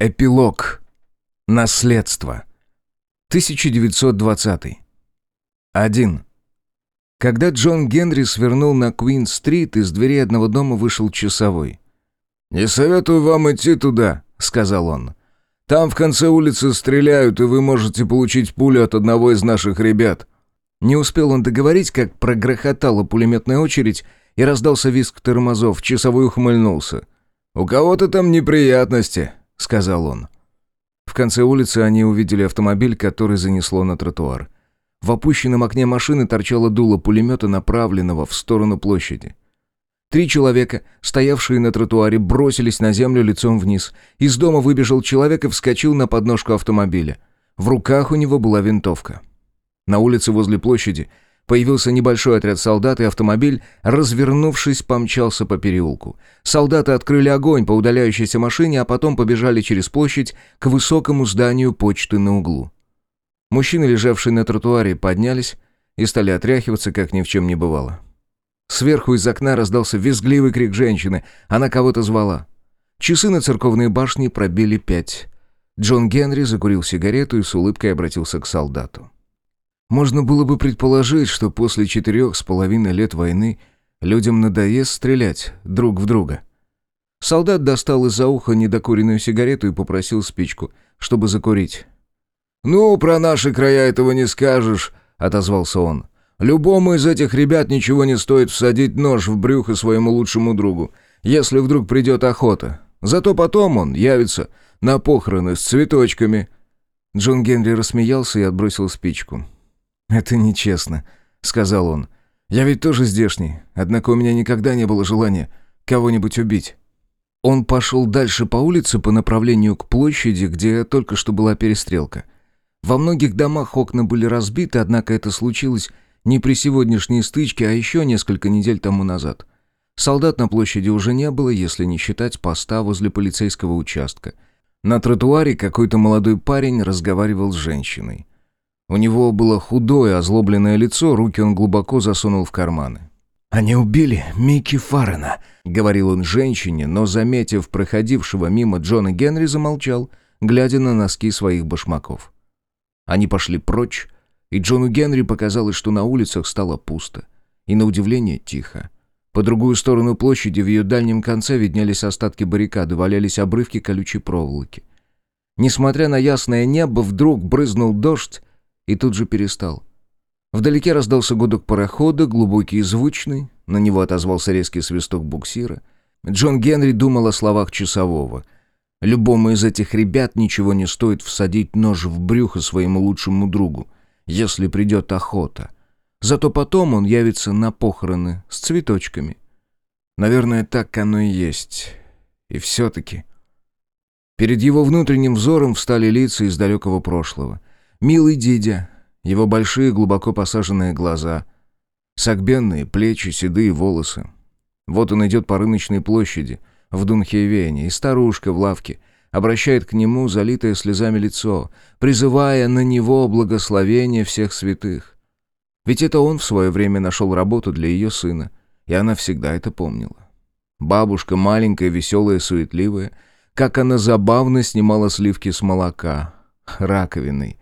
Эпилог. Наследство. 1920. 1. Когда Джон Генри свернул на Куин-стрит, из двери одного дома вышел часовой. «Не советую вам идти туда», — сказал он. «Там в конце улицы стреляют, и вы можете получить пулю от одного из наших ребят». Не успел он договорить, как прогрохотала пулеметная очередь, и раздался визг тормозов. Часовой ухмыльнулся. «У кого-то там неприятности», — сказал он. В конце улицы они увидели автомобиль, который занесло на тротуар. В опущенном окне машины торчало дуло пулемета, направленного в сторону площади. Три человека, стоявшие на тротуаре, бросились на землю лицом вниз. Из дома выбежал человек и вскочил на подножку автомобиля. В руках у него была винтовка. На улице возле площади Появился небольшой отряд солдат, и автомобиль, развернувшись, помчался по переулку. Солдаты открыли огонь по удаляющейся машине, а потом побежали через площадь к высокому зданию почты на углу. Мужчины, лежавшие на тротуаре, поднялись и стали отряхиваться, как ни в чем не бывало. Сверху из окна раздался визгливый крик женщины. Она кого-то звала. Часы на церковной башне пробили пять. Джон Генри закурил сигарету и с улыбкой обратился к солдату. Можно было бы предположить, что после четырех с половиной лет войны людям надоест стрелять друг в друга. Солдат достал из-за уха недокуренную сигарету и попросил спичку, чтобы закурить. «Ну, про наши края этого не скажешь», — отозвался он. «Любому из этих ребят ничего не стоит всадить нож в брюхо своему лучшему другу, если вдруг придет охота. Зато потом он явится на похороны с цветочками». Джон Генри рассмеялся и отбросил спичку. «Это нечестно», — сказал он. «Я ведь тоже здешний, однако у меня никогда не было желания кого-нибудь убить». Он пошел дальше по улице по направлению к площади, где только что была перестрелка. Во многих домах окна были разбиты, однако это случилось не при сегодняшней стычке, а еще несколько недель тому назад. Солдат на площади уже не было, если не считать поста возле полицейского участка. На тротуаре какой-то молодой парень разговаривал с женщиной. У него было худое, озлобленное лицо, руки он глубоко засунул в карманы. «Они убили Микки Фаррена», — говорил он женщине, но, заметив проходившего мимо Джона Генри, замолчал, глядя на носки своих башмаков. Они пошли прочь, и Джону Генри показалось, что на улицах стало пусто. И, на удивление, тихо. По другую сторону площади, в ее дальнем конце, виднелись остатки баррикады, валялись обрывки колючей проволоки. Несмотря на ясное небо, вдруг брызнул дождь, и тут же перестал. Вдалеке раздался гудок парохода, глубокий и звучный, на него отозвался резкий свисток буксира. Джон Генри думал о словах часового. «Любому из этих ребят ничего не стоит всадить нож в брюхо своему лучшему другу, если придет охота. Зато потом он явится на похороны с цветочками». Наверное, так оно и есть. И все-таки... Перед его внутренним взором встали лица из далекого прошлого. Милый дедя, его большие глубоко посаженные глаза, согбенные плечи, седые волосы. Вот он идет по рыночной площади в Дунхевене, и старушка в лавке обращает к нему залитое слезами лицо, призывая на него благословение всех святых. Ведь это он в свое время нашел работу для ее сына, и она всегда это помнила. Бабушка маленькая, веселая, суетливая, как она забавно снимала сливки с молока, раковиной,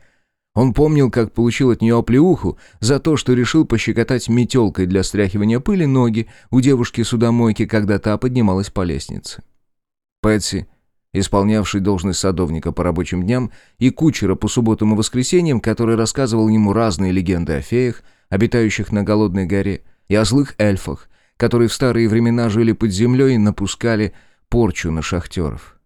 он помнил, как получил от нее оплеуху за то, что решил пощекотать метелкой для стряхивания пыли ноги у девушки-судомойки, когда та поднималась по лестнице. Пэтси, исполнявший должность садовника по рабочим дням, и кучера по субботам и воскресеньям, который рассказывал ему разные легенды о феях, обитающих на Голодной горе, и о злых эльфах, которые в старые времена жили под землей и напускали порчу на шахтеров.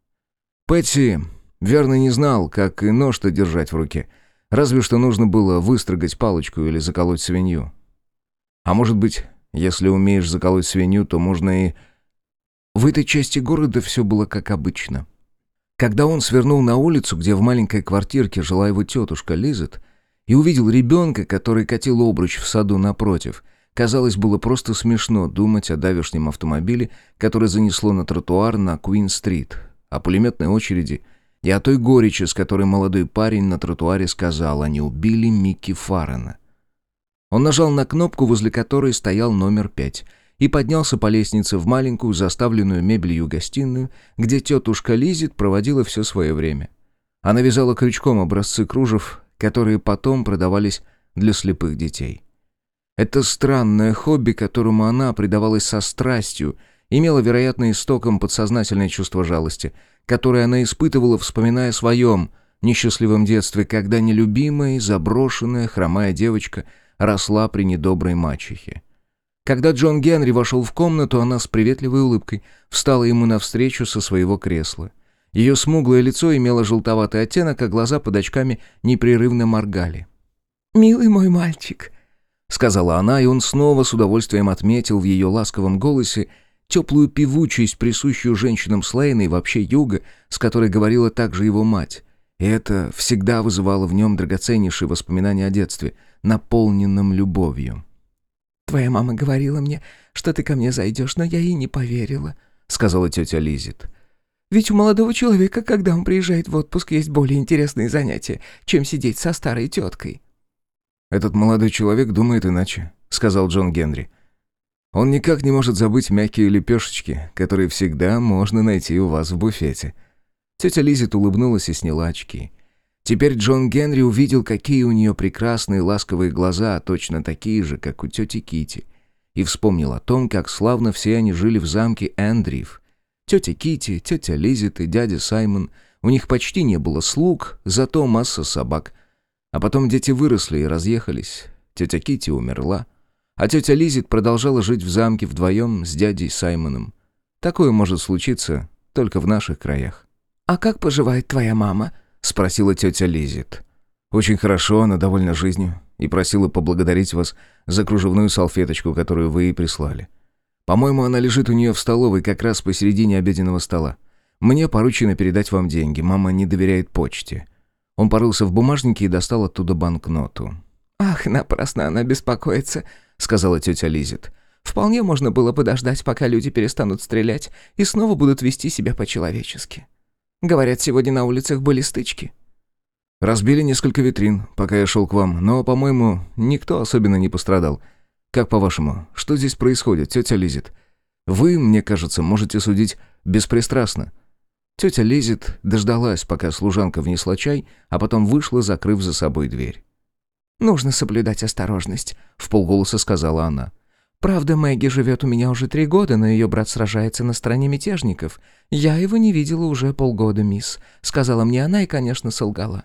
Пэтси верно не знал, как и нож-то держать в руке — Разве что нужно было выстрогать палочку или заколоть свинью. А может быть, если умеешь заколоть свинью, то можно и... В этой части города все было как обычно. Когда он свернул на улицу, где в маленькой квартирке жила его тетушка Лизет, и увидел ребенка, который катил обруч в саду напротив, казалось, было просто смешно думать о давешнем автомобиле, который занесло на тротуар на Куин-стрит, о пулеметной очереди — и о той горечи, с которой молодой парень на тротуаре сказал, они убили Микки Фаррена. Он нажал на кнопку, возле которой стоял номер пять, и поднялся по лестнице в маленькую, заставленную мебелью гостиную, где тетушка Лизит проводила все свое время. Она вязала крючком образцы кружев, которые потом продавались для слепых детей. Это странное хобби, которому она предавалась со страстью, имело, вероятно, истоком подсознательное чувство жалости, которое она испытывала, вспоминая о своем несчастливом детстве, когда нелюбимая, заброшенная, хромая девочка росла при недоброй мачехе. Когда Джон Генри вошел в комнату, она с приветливой улыбкой встала ему навстречу со своего кресла. Ее смуглое лицо имело желтоватый оттенок, а глаза под очками непрерывно моргали. «Милый мой мальчик», — сказала она, и он снова с удовольствием отметил в ее ласковом голосе теплую певучесть, присущую женщинам Слейна и вообще Юга, с которой говорила также его мать. И это всегда вызывало в нем драгоценнейшие воспоминания о детстве, наполненном любовью. «Твоя мама говорила мне, что ты ко мне зайдешь, но я ей не поверила», — сказала тетя Лизит. «Ведь у молодого человека, когда он приезжает в отпуск, есть более интересные занятия, чем сидеть со старой теткой». «Этот молодой человек думает иначе», — сказал Джон Генри. «Он никак не может забыть мягкие лепешечки, которые всегда можно найти у вас в буфете». Тетя Лизит улыбнулась и сняла очки. Теперь Джон Генри увидел, какие у нее прекрасные ласковые глаза, точно такие же, как у тети Кити, и вспомнил о том, как славно все они жили в замке Эндриф. Тетя Кити, тетя Лизит и дядя Саймон. У них почти не было слуг, зато масса собак. А потом дети выросли и разъехались. Тетя Кити умерла. А тетя Лизит продолжала жить в замке вдвоем с дядей Саймоном. Такое может случиться только в наших краях. «А как поживает твоя мама?» спросила тетя Лизит. «Очень хорошо, она довольна жизнью и просила поблагодарить вас за кружевную салфеточку, которую вы ей прислали. По-моему, она лежит у нее в столовой как раз посередине обеденного стола. Мне поручено передать вам деньги, мама не доверяет почте». Он порылся в бумажнике и достал оттуда банкноту. «Ах, напрасно она беспокоится», — сказала тетя Лизит. «Вполне можно было подождать, пока люди перестанут стрелять и снова будут вести себя по-человечески». Говорят, сегодня на улицах были стычки». «Разбили несколько витрин, пока я шел к вам, но, по-моему, никто особенно не пострадал. Как по-вашему, что здесь происходит, тетя Лизит? Вы, мне кажется, можете судить беспристрастно». Тетя Лизит дождалась, пока служанка внесла чай, а потом вышла, закрыв за собой дверь. «Нужно соблюдать осторожность», — в полголоса сказала она. Правда, Мэгги живет у меня уже три года, но ее брат сражается на стороне мятежников. Я его не видела уже полгода, мисс», — сказала мне она и, конечно, солгала.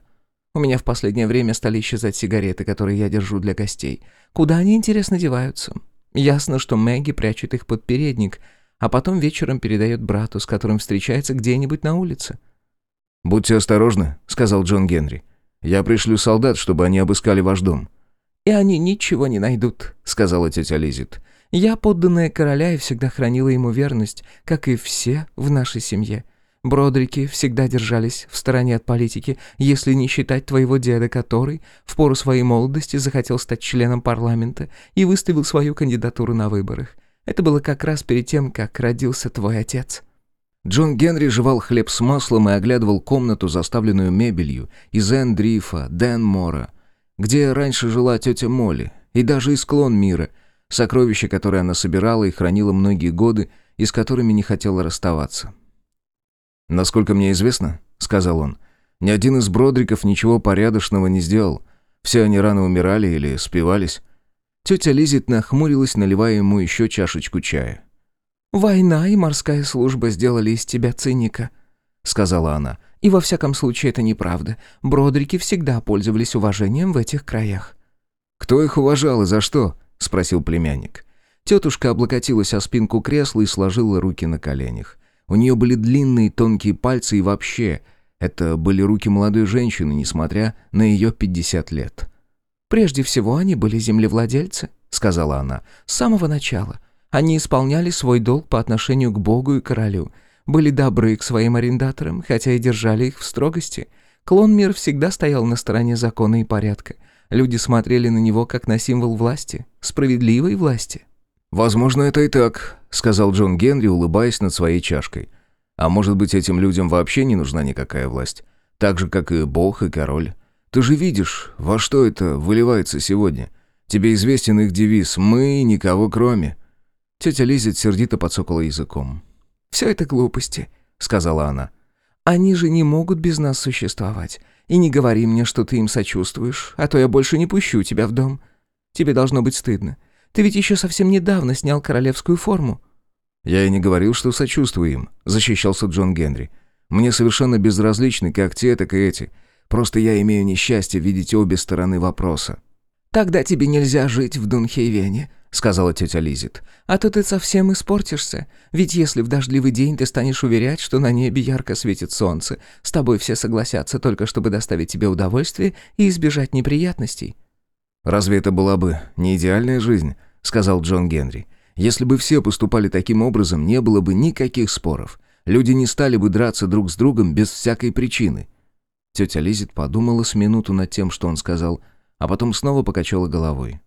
«У меня в последнее время стали исчезать сигареты, которые я держу для гостей. Куда они, интересно, деваются? Ясно, что Мэгги прячет их под передник, а потом вечером передает брату, с которым встречается где-нибудь на улице». «Будьте осторожны», — сказал Джон Генри. «Я пришлю солдат, чтобы они обыскали ваш дом». «И они ничего не найдут», — сказала тетя Лизит. «Я подданная короля и всегда хранила ему верность, как и все в нашей семье. Бродрики всегда держались в стороне от политики, если не считать твоего деда, который в пору своей молодости захотел стать членом парламента и выставил свою кандидатуру на выборах. Это было как раз перед тем, как родился твой отец». Джон Генри жевал хлеб с маслом и оглядывал комнату, заставленную мебелью из Эндрифа, Денмора, где раньше жила тетя Молли, и даже из склон мира, сокровища, которые она собирала и хранила многие годы, и с которыми не хотела расставаться. «Насколько мне известно», — сказал он, — «ни один из Бродриков ничего порядочного не сделал. Все они рано умирали или спивались». Тетя Лизит нахмурилась, наливая ему еще чашечку чая. «Война и морская служба сделали из тебя циника», — сказала она. И во всяком случае это неправда. Бродрики всегда пользовались уважением в этих краях». «Кто их уважал и за что?» — спросил племянник. Тетушка облокотилась о спинку кресла и сложила руки на коленях. У нее были длинные тонкие пальцы и вообще... Это были руки молодой женщины, несмотря на ее 50 лет. «Прежде всего они были землевладельцы», — сказала она, — «с самого начала. Они исполняли свой долг по отношению к Богу и королю были добры к своим арендаторам, хотя и держали их в строгости. Клон мир всегда стоял на стороне закона и порядка. Люди смотрели на него как на символ власти, справедливой власти. «Возможно, это и так», — сказал Джон Генри, улыбаясь над своей чашкой. «А может быть, этим людям вообще не нужна никакая власть? Так же, как и бог и король. Ты же видишь, во что это выливается сегодня. Тебе известен их девиз «Мы и никого кроме». Тетя Лизет сердито подсокала языком. «Все это глупости», — сказала она. «Они же не могут без нас существовать. И не говори мне, что ты им сочувствуешь, а то я больше не пущу тебя в дом. Тебе должно быть стыдно. Ты ведь еще совсем недавно снял королевскую форму». «Я и не говорил, что сочувствую им», — защищался Джон Генри. «Мне совершенно безразличны как те, так и эти. Просто я имею несчастье видеть обе стороны вопроса». «Тогда тебе нельзя жить в Дунхейвене», — сказала тетя Лизит. «А то ты совсем испортишься. Ведь если в дождливый день ты станешь уверять, что на небе ярко светит солнце, с тобой все согласятся только чтобы доставить тебе удовольствие и избежать неприятностей». «Разве это была бы не идеальная жизнь?» — сказал Джон Генри. «Если бы все поступали таким образом, не было бы никаких споров. Люди не стали бы драться друг с другом без всякой причины». Тетя Лизит подумала с минуту над тем, что он сказал, а потом снова покачала головой.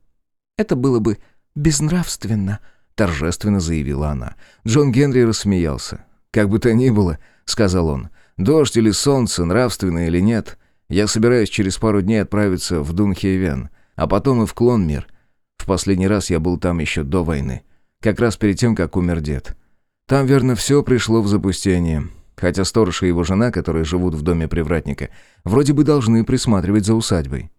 «Это было бы безнравственно», — торжественно заявила она. Джон Генри рассмеялся. «Как бы то ни было», — сказал он, — «дождь или солнце, нравственно или нет, я собираюсь через пару дней отправиться в Дунхейвен, а потом и в Клонмир. В последний раз я был там еще до войны, как раз перед тем, как умер дед. Там, верно, все пришло в запустение, хотя сторож и его жена, которые живут в доме привратника, вроде бы должны присматривать за усадьбой».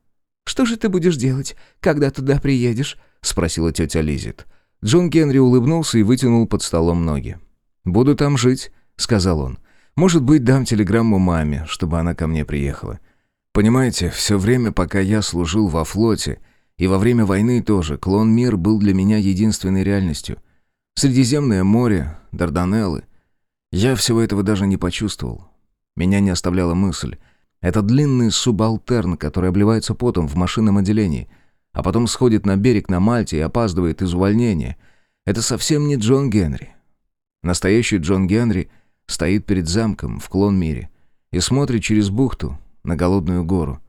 «Что же ты будешь делать, когда туда приедешь?» — спросила тетя Лизит. Джон Генри улыбнулся и вытянул под столом ноги. «Буду там жить», — сказал он. «Может быть, дам телеграмму маме, чтобы она ко мне приехала. Понимаете, все время, пока я служил во флоте, и во время войны тоже, клон Мир был для меня единственной реальностью. Средиземное море, Дарданеллы. Я всего этого даже не почувствовал. Меня не оставляла мысль. Это длинный субалтерн, который обливается потом в машинном отделении, а потом сходит на берег на Мальте и опаздывает из увольнения. Это совсем не Джон Генри. Настоящий Джон Генри стоит перед замком в клон-мире и смотрит через бухту на голодную гору.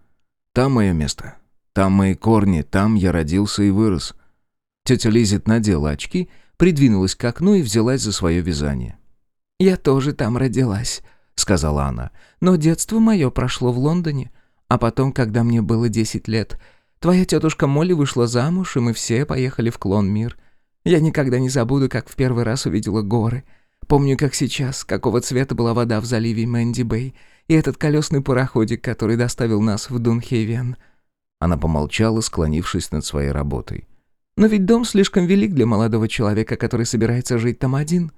Там мое место. Там мои корни, там я родился и вырос. Тетя Лизит надела очки, придвинулась к окну и взялась за свое вязание. «Я тоже там родилась», — сказала она. «Но детство мое прошло в Лондоне. А потом, когда мне было десять лет, твоя тетушка Молли вышла замуж, и мы все поехали в Клон-Мир. Я никогда не забуду, как в первый раз увидела горы. Помню, как сейчас, какого цвета была вода в заливе Мэнди-Бэй, и этот колесный пароходик, который доставил нас в Дунхейвен». Она помолчала, склонившись над своей работой. «Но ведь дом слишком велик для молодого человека, который собирается жить там один».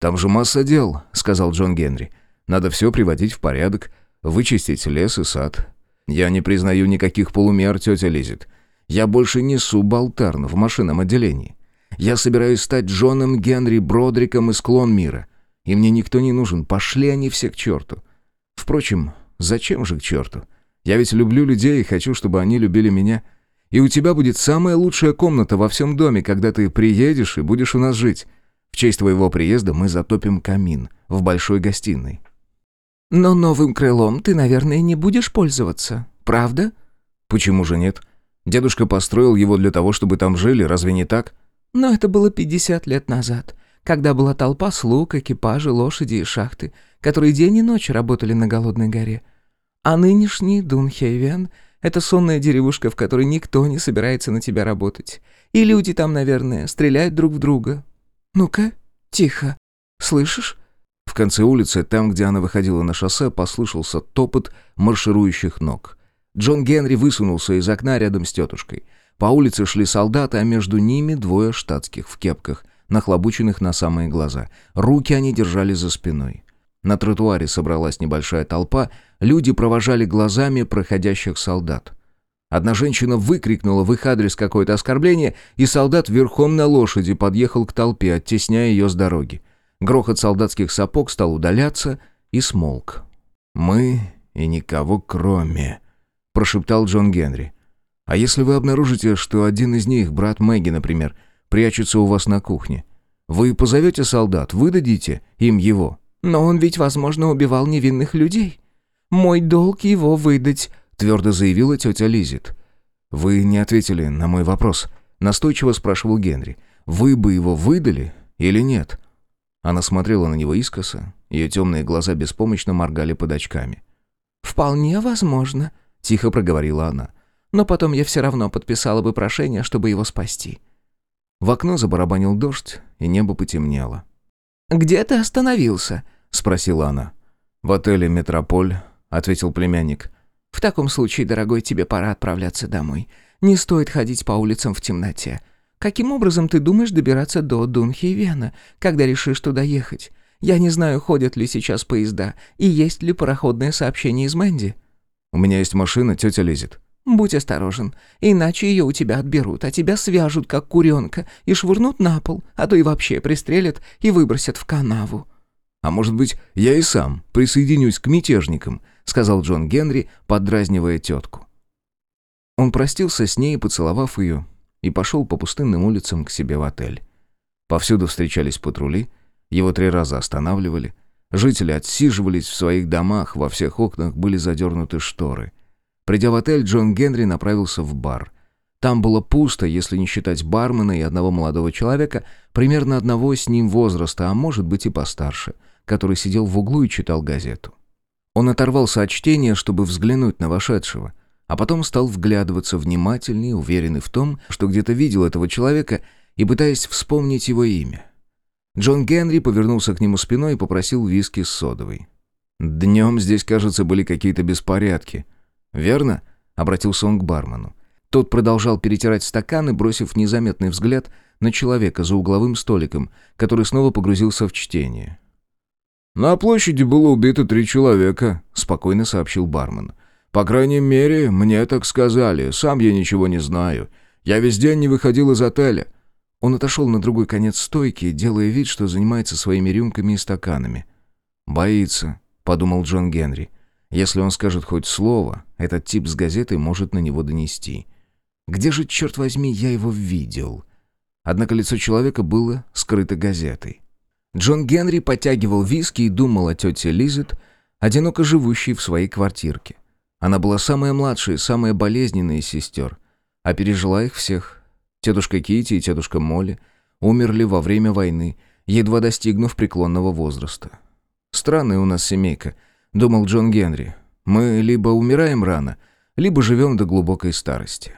«Там же масса дел», — сказал Джон Генри. «Надо все приводить в порядок, вычистить лес и сад. Я не признаю никаких полумер, тетя Лизит. Я больше несу болтарн в машинном отделении. Я собираюсь стать Джоном Генри Бродриком из Клон Мира. И мне никто не нужен, пошли они все к черту. Впрочем, зачем же к черту? Я ведь люблю людей и хочу, чтобы они любили меня. И у тебя будет самая лучшая комната во всем доме, когда ты приедешь и будешь у нас жить. В честь твоего приезда мы затопим камин в большой гостиной». «Но новым крылом ты, наверное, не будешь пользоваться, правда?» «Почему же нет? Дедушка построил его для того, чтобы там жили, разве не так?» «Но это было 50 лет назад, когда была толпа слуг, экипажи, лошади и шахты, которые день и ночь работали на Голодной горе. А нынешний Дунхейвен — это сонная деревушка, в которой никто не собирается на тебя работать. И люди там, наверное, стреляют друг в друга. Ну-ка, тихо. Слышишь?» В конце улицы, там, где она выходила на шоссе, послышался топот марширующих ног. Джон Генри высунулся из окна рядом с тетушкой. По улице шли солдаты, а между ними двое штатских в кепках, нахлобученных на самые глаза. Руки они держали за спиной. На тротуаре собралась небольшая толпа, люди провожали глазами проходящих солдат. Одна женщина выкрикнула в их адрес какое-то оскорбление, и солдат верхом на лошади подъехал к толпе, оттесняя ее с дороги. Грохот солдатских сапог стал удаляться и смолк. «Мы и никого кроме», — прошептал Джон Генри. «А если вы обнаружите, что один из них, брат Мэгги, например, прячется у вас на кухне, вы позовете солдат, выдадите им его?» «Но он ведь, возможно, убивал невинных людей. Мой долг его выдать», — твердо заявила тетя Лизит. «Вы не ответили на мой вопрос», — настойчиво спрашивал Генри. «Вы бы его выдали или нет?» Она смотрела на него искоса, ее темные глаза беспомощно моргали под очками. «Вполне возможно», — тихо проговорила она. «Но потом я все равно подписала бы прошение, чтобы его спасти». В окно забарабанил дождь, и небо потемнело. «Где ты остановился?» — спросила она. «В отеле «Метрополь», — ответил племянник. «В таком случае, дорогой, тебе пора отправляться домой. Не стоит ходить по улицам в темноте. Каким образом ты думаешь добираться до Дунхейвена, когда решишь туда ехать? Я не знаю, ходят ли сейчас поезда и есть ли пароходное сообщение из Мэнди». «У меня есть машина, тетя лезет». «Будь осторожен, иначе ее у тебя отберут, а тебя свяжут, как куренка, и швырнут на пол, а то и вообще пристрелят и выбросят в канаву». «А может быть, я и сам присоединюсь к мятежникам», — сказал Джон Генри, поддразнивая тетку. Он простился с ней, поцеловав ее, и пошел по пустынным улицам к себе в отель. Повсюду встречались патрули, его три раза останавливали. Жители отсиживались в своих домах, во всех окнах были задернуты шторы. Придя в отель, Джон Генри направился в бар. Там было пусто, если не считать бармена и одного молодого человека, примерно одного с ним возраста, а может быть и постарше, который сидел в углу и читал газету. Он оторвался от чтения, чтобы взглянуть на вошедшего — а потом стал вглядываться внимательнее, уверенный в том, что где-то видел этого человека и пытаясь вспомнить его имя. Джон Генри повернулся к нему спиной и попросил виски с содовой. «Днем здесь, кажется, были какие-то беспорядки. Верно?» — обратился он к бармену. Тот продолжал перетирать стаканы, бросив незаметный взгляд на человека за угловым столиком, который снова погрузился в чтение. «На площади было убито три человека», — спокойно сообщил бармен. По крайней мере, мне так сказали. Сам я ничего не знаю. Я весь день не выходил из отеля». Он отошел на другой конец стойки, делая вид, что занимается своими рюмками и стаканами. «Боится», — подумал Джон Генри. «Если он скажет хоть слово, этот тип с газетой может на него донести. Где же, черт возьми, я его видел?» Однако лицо человека было скрыто газетой. Джон Генри подтягивал виски и думал о тете Лизет, одиноко живущей в своей квартирке. Она была самая младшая, самая болезненная из сестер, а пережила их всех. Тетушка Кити и тетушка Молли умерли во время войны, едва достигнув преклонного возраста. «Странная у нас семейка», — думал Джон Генри. «Мы либо умираем рано, либо живем до глубокой старости».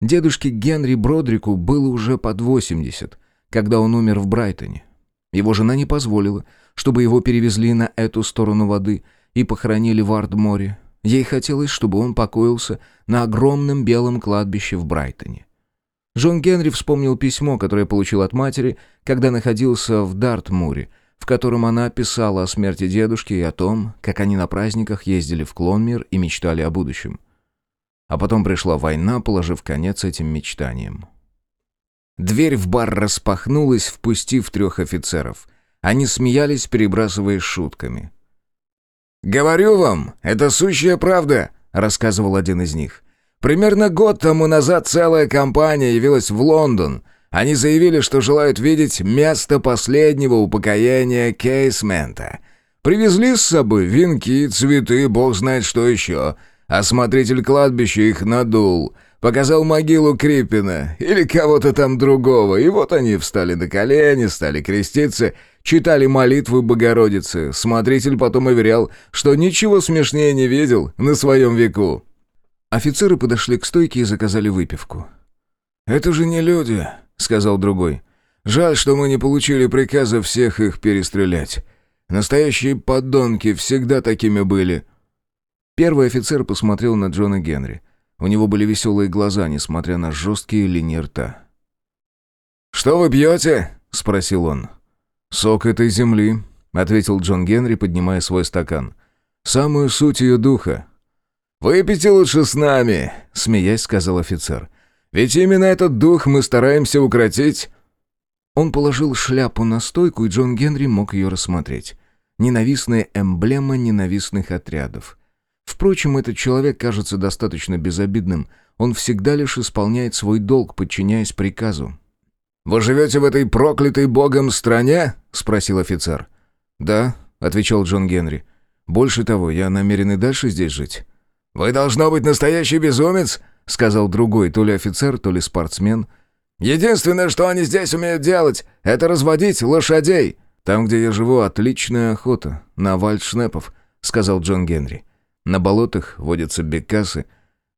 Дедушке Генри Бродрику было уже под 80, когда он умер в Брайтоне. Его жена не позволила, чтобы его перевезли на эту сторону воды и похоронили в Ардморе, Ей хотелось, чтобы он покоился на огромном белом кладбище в Брайтоне. Джон Генри вспомнил письмо, которое получил от матери, когда находился в Дартмуре, в котором она писала о смерти дедушки и о том, как они на праздниках ездили в Клонмир и мечтали о будущем. А потом пришла война, положив конец этим мечтаниям. Дверь в бар распахнулась, впустив трех офицеров. Они смеялись, перебрасываясь шутками. «Говорю вам, это сущая правда», — рассказывал один из них. «Примерно год тому назад целая компания явилась в Лондон. Они заявили, что желают видеть место последнего упокоения Кейсмента. Привезли с собой венки, цветы, бог знает что еще. Осмотритель кладбища их надул». Показал могилу Крипина или кого-то там другого, и вот они встали на колени, стали креститься Читали молитвы Богородицы. Смотритель потом уверял, что ничего смешнее не видел на своем веку. Офицеры подошли к стойке и заказали выпивку. «Это же не люди», — сказал другой. «Жаль, что мы не получили приказа всех их перестрелять. Настоящие подонки всегда такими были». Первый офицер посмотрел на Джона Генри. У него были веселые глаза, несмотря на жесткие линии рта. «Что вы пьете?» — спросил он. «Сок этой земли», — ответил Джон Генри, поднимая свой стакан. «Самую суть ее духа». «Выпейте лучше с нами», — смеясь сказал офицер. «Ведь именно этот дух мы стараемся укротить». Он положил шляпу на стойку, и Джон Генри мог ее рассмотреть. Ненавистная эмблема ненавистных отрядов. Впрочем, этот человек кажется достаточно безобидным. Он всегда лишь исполняет свой долг, подчиняясь приказу. «Вы живете в этой проклятой богом стране?» — спросил офицер. «Да», — отвечал Джон Генри. «Больше того, я намерен и дальше здесь жить». «Вы должно быть настоящий безумец», — сказал другой, то ли офицер, то ли спортсмен. «Единственное, что они здесь умеют делать, это разводить лошадей». «Там, где я живу, отличная охота на вальдшнепов», — сказал Джон Генри. «На болотах водятся бекасы,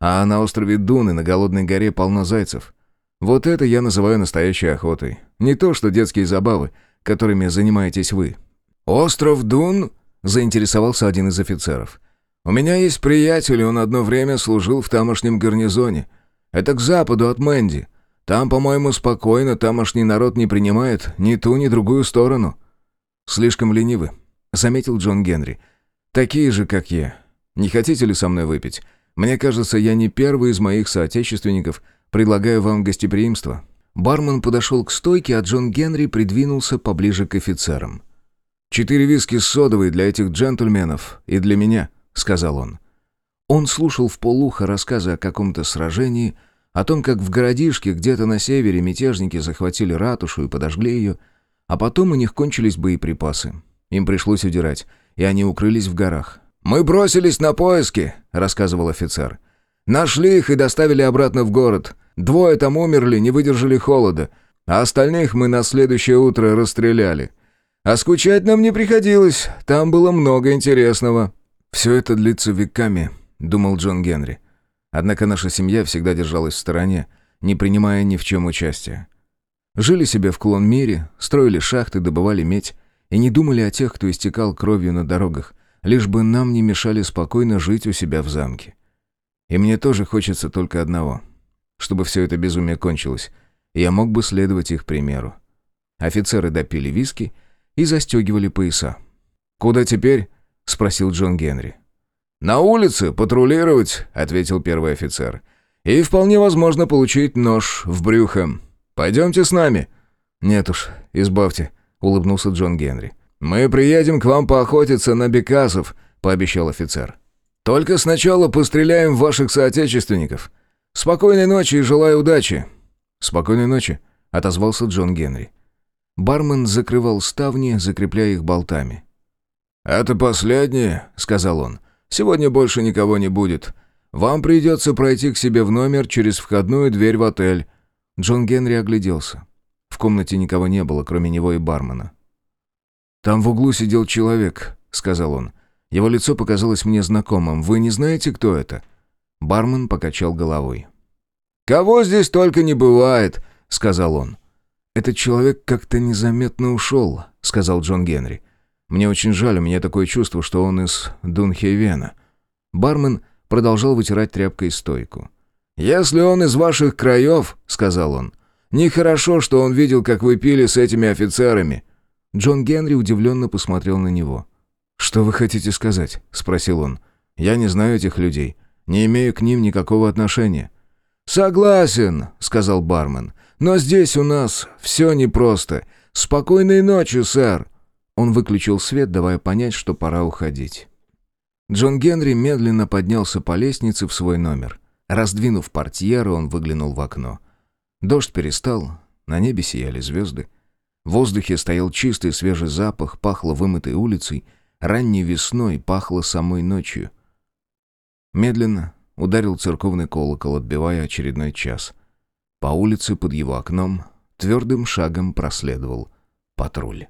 а на острове Дуны на Голодной горе полно зайцев. Вот это я называю настоящей охотой. Не то, что детские забавы, которыми занимаетесь вы. «Остров Дун?» — заинтересовался один из офицеров. «У меня есть приятель, он одно время служил в тамошнем гарнизоне. Это к западу от Мэнди. Там, по-моему, спокойно, тамошний народ не принимает ни ту, ни другую сторону». «Слишком ленивы», — заметил Джон Генри. «Такие же, как я. Не хотите ли со мной выпить? Мне кажется, я не первый из моих соотечественников. Предлагаю вам гостеприимство». Бармен подошел к стойке, а Джон Генри придвинулся поближе к офицерам. «Четыре виски содовые для этих джентльменов и для меня», — сказал он. Он слушал в полухо рассказы о каком-то сражении, о том, как в городишке где-то на севере мятежники захватили ратушу и подожгли ее, а потом у них кончились боеприпасы. Им пришлось удирать, и они укрылись в горах. «Мы бросились на поиски», — рассказывал офицер. «Нашли их и доставили обратно в город. Двое там умерли, не выдержали холода, а остальных мы на следующее утро расстреляли. А скучать нам не приходилось, там было много интересного». «Все это длится веками», — думал Джон Генри. Однако наша семья всегда держалась в стороне, не принимая ни в чем участия. Жили себе в клон-мире, строили шахты, добывали медь и не думали о тех, кто истекал кровью на дорогах, лишь бы нам не мешали спокойно жить у себя в замке. И мне тоже хочется только одного. Чтобы все это безумие кончилось, я мог бы следовать их примеру. Офицеры допили виски и застегивали пояса. «Куда теперь?» — спросил Джон Генри. «На улице патрулировать», — ответил первый офицер. «И вполне возможно получить нож в брюхо. Пойдемте с нами». «Нет уж, избавьте», — улыбнулся Джон Генри. «Мы приедем к вам поохотиться на бекасов», — пообещал офицер. «Только сначала постреляем в ваших соотечественников. Спокойной ночи и желаю удачи». «Спокойной ночи», — отозвался Джон Генри. Бармен закрывал ставни, закрепляя их болтами. «Это последнее», — сказал он. «Сегодня больше никого не будет. Вам придется пройти к себе в номер через входную дверь в отель». Джон Генри огляделся. В комнате никого не было, кроме него и бармена. «Там в углу сидел человек», — сказал он. «Его лицо показалось мне знакомым. Вы не знаете, кто это?» Бармен покачал головой. «Кого здесь только не бывает», — сказал он. «Этот человек как-то незаметно ушел», — сказал Джон Генри. «Мне очень жаль, у меня такое чувство, что он из Дунхейвена». Бармен продолжал вытирать тряпкой стойку. «Если он из ваших краев», — сказал он, — «нехорошо, что он видел, как вы пили с этими офицерами. Джон Генри удивленно посмотрел на него. «Что вы хотите сказать?» — спросил он. «Я не знаю этих людей. Не имею к ним никакого отношения». «Согласен», — сказал бармен. «Но здесь у нас все непросто. Спокойной ночи, сэр». Он выключил свет, давая понять, что пора уходить. Джон Генри медленно поднялся по лестнице в свой номер. Раздвинув портьеры, он выглянул в окно. Дождь перестал, на небе сияли звезды. В воздухе стоял чистый свежий запах, пахло вымытой улицей, ранней весной пахло самой ночью. Медленно ударил церковный колокол, отбивая очередной час. По улице под его окном твердым шагом проследовал патруль.